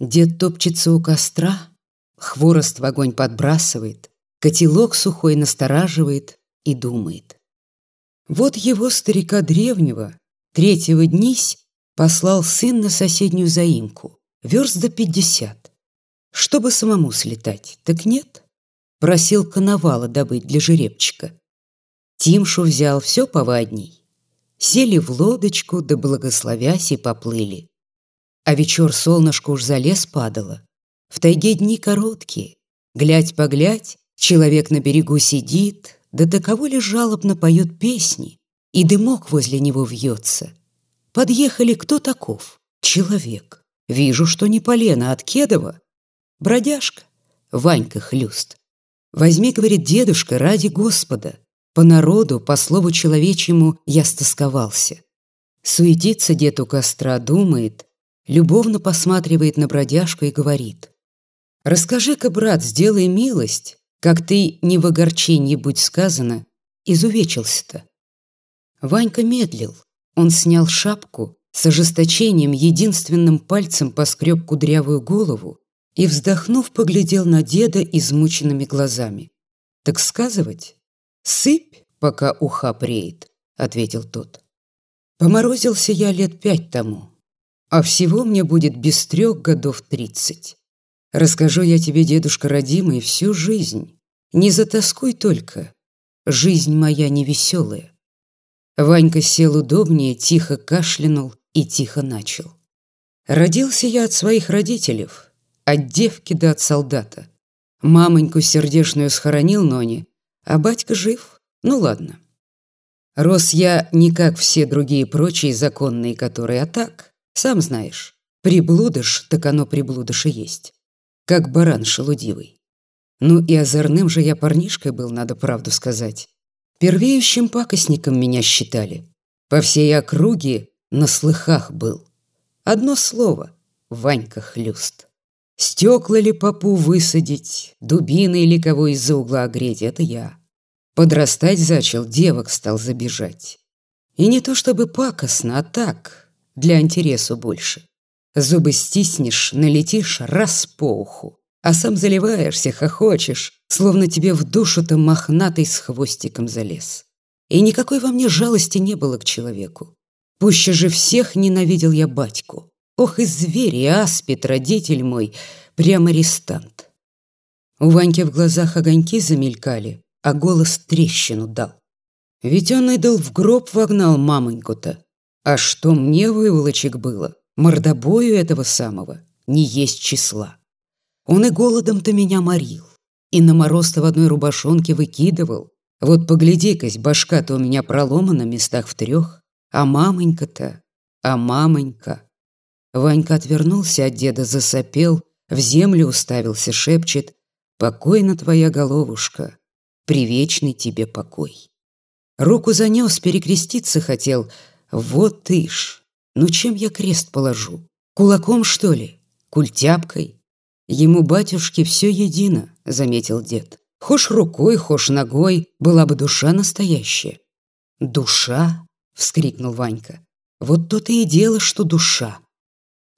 Дед топчется у костра, хворост в огонь подбрасывает, котелок сухой настораживает и думает. Вот его старика древнего, третьего днись, послал сын на соседнюю заимку, верст до пятьдесят. Чтобы самому слетать, так нет. Просил коновала добыть для жеребчика. Тимшу взял все повадней. Сели в лодочку, да благословясь и поплыли. А вечер солнышко уж за лес падало. В тайге дни короткие. Глядь-поглядь, человек на берегу сидит, да до кого ли жалобно поет песни, и дымок возле него вьется. Подъехали кто таков? Человек. Вижу, что не полено от Кедова. Бродяжка. Ванька хлюст. Возьми, говорит дедушка, ради Господа. По народу, по слову человечьему я стосковался. Суетится дед у костра, думает, любовно посматривает на бродяжку и говорит. «Расскажи-ка, брат, сделай милость, как ты, не в огорчении будь сказано, изувечился-то». Ванька медлил. Он снял шапку, с ожесточением единственным пальцем поскреб кудрявую голову и, вздохнув, поглядел на деда измученными глазами. «Так сказывать? Сыпь, пока уха преет», — ответил тот. «Поморозился я лет пять тому, а всего мне будет без трех годов тридцать. Расскажу я тебе, дедушка родимый, всю жизнь. Не затаскуй только. Жизнь моя невеселая. Ванька сел удобнее, тихо кашлянул и тихо начал. Родился я от своих родителей, от девки да от солдата. Мамоньку сердешную схоронил Нони, а батька жив. Ну ладно. Рос я не как все другие прочие законные, которые, а так, сам знаешь, приблудыш, так оно приблудыш и есть. Как баран шелудивый. Ну и озорным же я парнишкой был, надо правду сказать. Первеющим пакостником меня считали. По всей округе на слыхах был. Одно слово — Ванька Хлюст. Стекла ли попу высадить, дубины или кого из-за угла огреть — это я. Подрастать зачал, девок стал забежать. И не то чтобы пакостно, а так, для интересу больше. Зубы стиснешь, налетишь раз по уху, а сам заливаешься, хохочешь, словно тебе в душу-то мохнатый с хвостиком залез. И никакой во мне жалости не было к человеку. Пуще же всех ненавидел я батьку. Ох и зверь, и аспид, родитель мой, прямо арестант. У Ваньки в глазах огоньки замелькали, а голос трещину дал. Ведь он идол в гроб вогнал мамоньку-то, а что мне выволочек было, мордобою этого самого, не есть числа. Он и голодом-то меня морил, и на мороз-то в одной рубашонке выкидывал. Вот погляди-кась, башка-то у меня проломана местах в трех, а мамонька-то, а мамонька. Ванька отвернулся от деда, засопел, в землю уставился, шепчет «Покойна твоя головушка, привечный тебе покой». Руку занес, перекреститься хотел, вот ты ж! Ну чем я крест положу? Кулаком, что ли? Культяпкой? Ему, батюшке, все едино, заметил дед. Хошь рукой, хошь ногой, была бы душа настоящая. Душа? вскрикнул Ванька. Вот то-то и дело, что душа.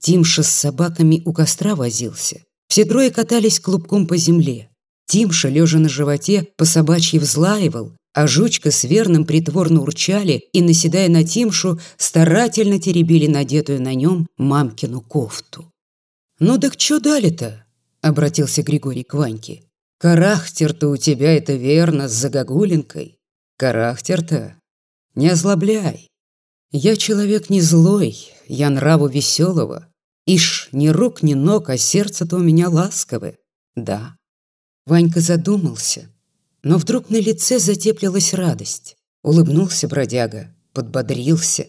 Тимша с собаками у костра возился. Все трое катались клубком по земле. Тимша, лежа на животе, по собачьи взлаивал, а жучка с верным притворно урчали и, наседая на Тимшу, старательно теребили надетую на нем мамкину кофту. «Ну так чё дали-то?» — обратился Григорий к Ваньке. «Карахтер-то у тебя это верно, с загогулинкой. Карахтер-то? Не озлобляй. Я человек не злой, я нраву веселого. Ишь, ни рук, ни ног, а сердце-то у меня ласковое. Да». Ванька задумался, но вдруг на лице затеплилась радость. Улыбнулся бродяга, подбодрился.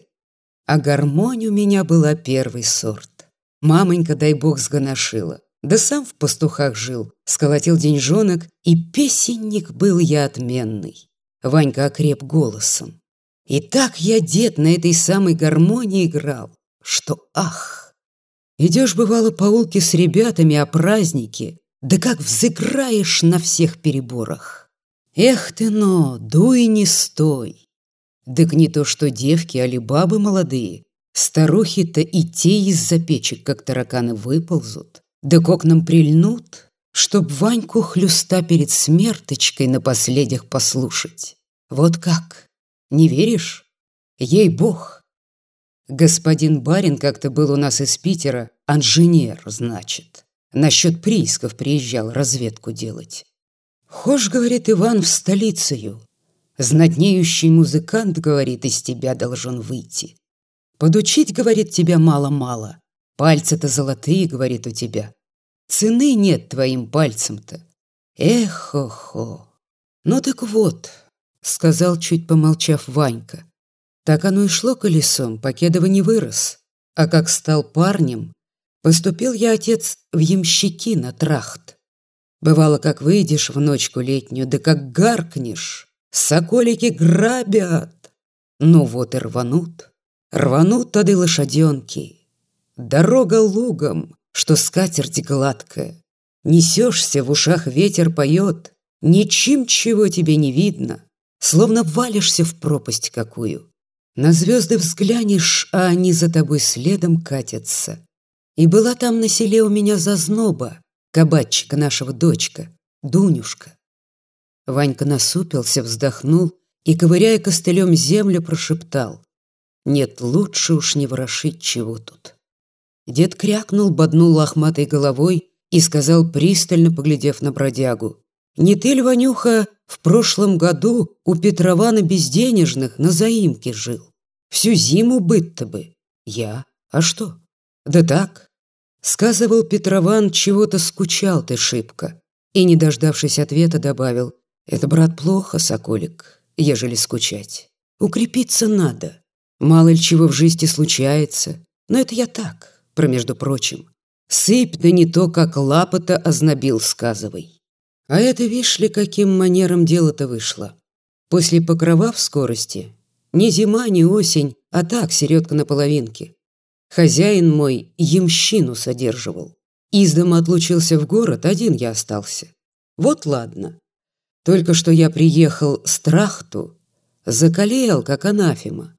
А гармонь у меня была первый сорт. Мамонька, дай бог, сгоношила. Да сам в пастухах жил, сколотил деньжонок, и песенник был я отменный. Ванька окреп голосом. И так я, дед, на этой самой гармонии играл, что ах! Идешь, бывало, по улке с ребятами о празднике, да как взыграешь на всех переборах. Эх ты, но, дуй не стой. Дык не то что девки, али бабы молодые. Старухи-то и те из-за печек, как тараканы, выползут. да к окнам прильнут, Чтоб Ваньку хлюста перед смерточкой на последних послушать. Вот как? Не веришь? Ей-бог! Господин барин как-то был у нас из Питера, инженер, значит. Насчет приисков приезжал разведку делать. Хошь, говорит Иван, в столицею. Знатнеющий музыкант, говорит, из тебя должен выйти. Подучить, говорит, тебя мало-мало. Пальцы-то золотые, говорит, у тебя. Цены нет твоим пальцам-то. Эх-хо-хо. Ну так вот, сказал, чуть помолчав Ванька. Так оно и шло колесом, Покедова не вырос. А как стал парнем, поступил я, отец, в ямщики на трахт. Бывало, как выйдешь в ночку летнюю, да как гаркнешь, соколики грабят. Ну вот и рванут, рванут тады лошаденки. Дорога лугом, что скатерть гладкая. Несешься, в ушах ветер поет, ничем чего тебе не видно, словно валишься в пропасть какую. На звезды взглянешь, а они за тобой следом катятся. И была там на селе у меня зазноба, кабачика нашего дочка, Дунюшка. Ванька насупился, вздохнул и, ковыряя костылем землю, прошептал. Нет, лучше уж не ворошить чего тут. Дед крякнул, боднул лохматой головой и сказал, пристально поглядев на бродягу. «Не ты ли, Ванюха, в прошлом году у Петрована безденежных на заимке жил? Всю зиму быть-то бы». «Я? А что?» «Да так». Сказывал Петрован, чего-то скучал ты шибко. И, не дождавшись ответа, добавил, «Это, брат, плохо, соколик, ежели скучать. Укрепиться надо. Мало ли чего в жизни случается. Но это я так, про между прочим. Сыпь, да не то, как лапота ознобил, сказывай. А это, вишь ли, каким манером дело-то вышло. После покрова в скорости ни зима, ни осень, а так середка на половинке. Хозяин мой ямщину содерживал. Из дома отлучился в город, один я остался. Вот ладно. Только что я приехал с трахту, закалел, как анафема.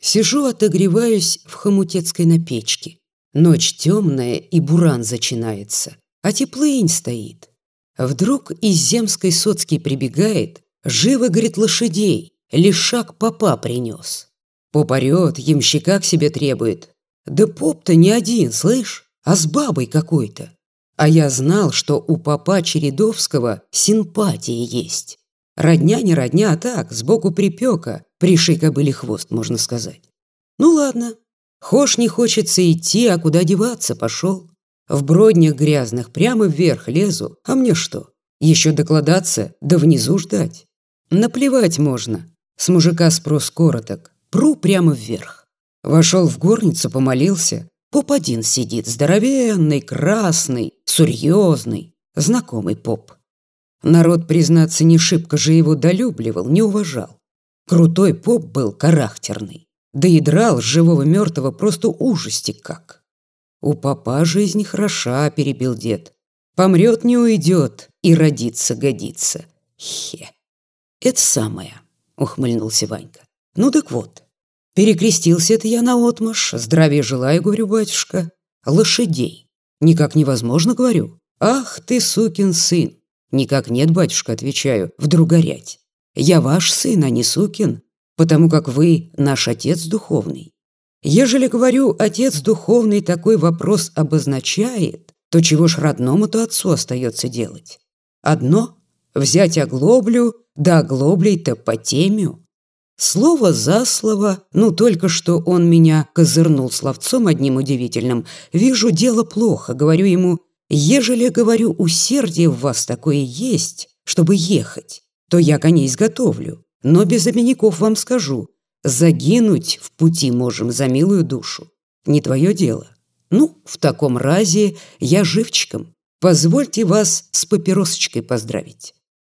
Сижу, отогреваюсь в хомутецкой на печке. Ночь темная, и буран зачинается, а теплынь стоит. Вдруг из земской соцки прибегает, живо, говорит, лошадей, лишак попа принес. Поп орет, ямщика к себе требует. Да поп-то не один, слышь, а с бабой какой-то. А я знал, что у попа Чередовского симпатии есть. Родня не родня, а так, сбоку припека, пришика были хвост, можно сказать. Ну ладно, Хошь не хочется идти, а куда деваться пошел. В броднях грязных прямо вверх лезу, а мне что? Еще докладаться, да внизу ждать. Наплевать можно. С мужика спрос короток. Пру прямо вверх. Вошел в горницу, помолился. Поп один сидит, здоровенный, красный, серьезный, знакомый поп. Народ, признаться, не шибко же его долюбливал, не уважал. Крутой поп был характерный. Да и драл живого мертвого просто ужасти как. У папа жизнь хороша, перебил дед. Помрет не уйдет и родиться годится. Хе. Это самое, ухмыльнулся Ванька. Ну так вот, перекрестился это я наотмашь. Здравия желаю, говорю, батюшка. Лошадей. Никак невозможно, говорю. Ах ты, сукин сын. Никак нет, батюшка, отвечаю, вдруг горять. Я ваш сын, а не сукин потому как вы наш Отец Духовный. Ежели, говорю, Отец Духовный такой вопрос обозначает, то чего ж родному-то отцу остается делать? Одно — взять оглоблю, да оглоблей-то по темю. Слово за слово, ну только что он меня козырнул словцом одним удивительным. Вижу, дело плохо, говорю ему, ежели, говорю, усердие в вас такое есть, чтобы ехать, то я коней изготовлю. Но без обиняков вам скажу, загинуть в пути можем за милую душу. Не твое дело. Ну, в таком разе я живчиком. Позвольте вас с папиросочкой поздравить.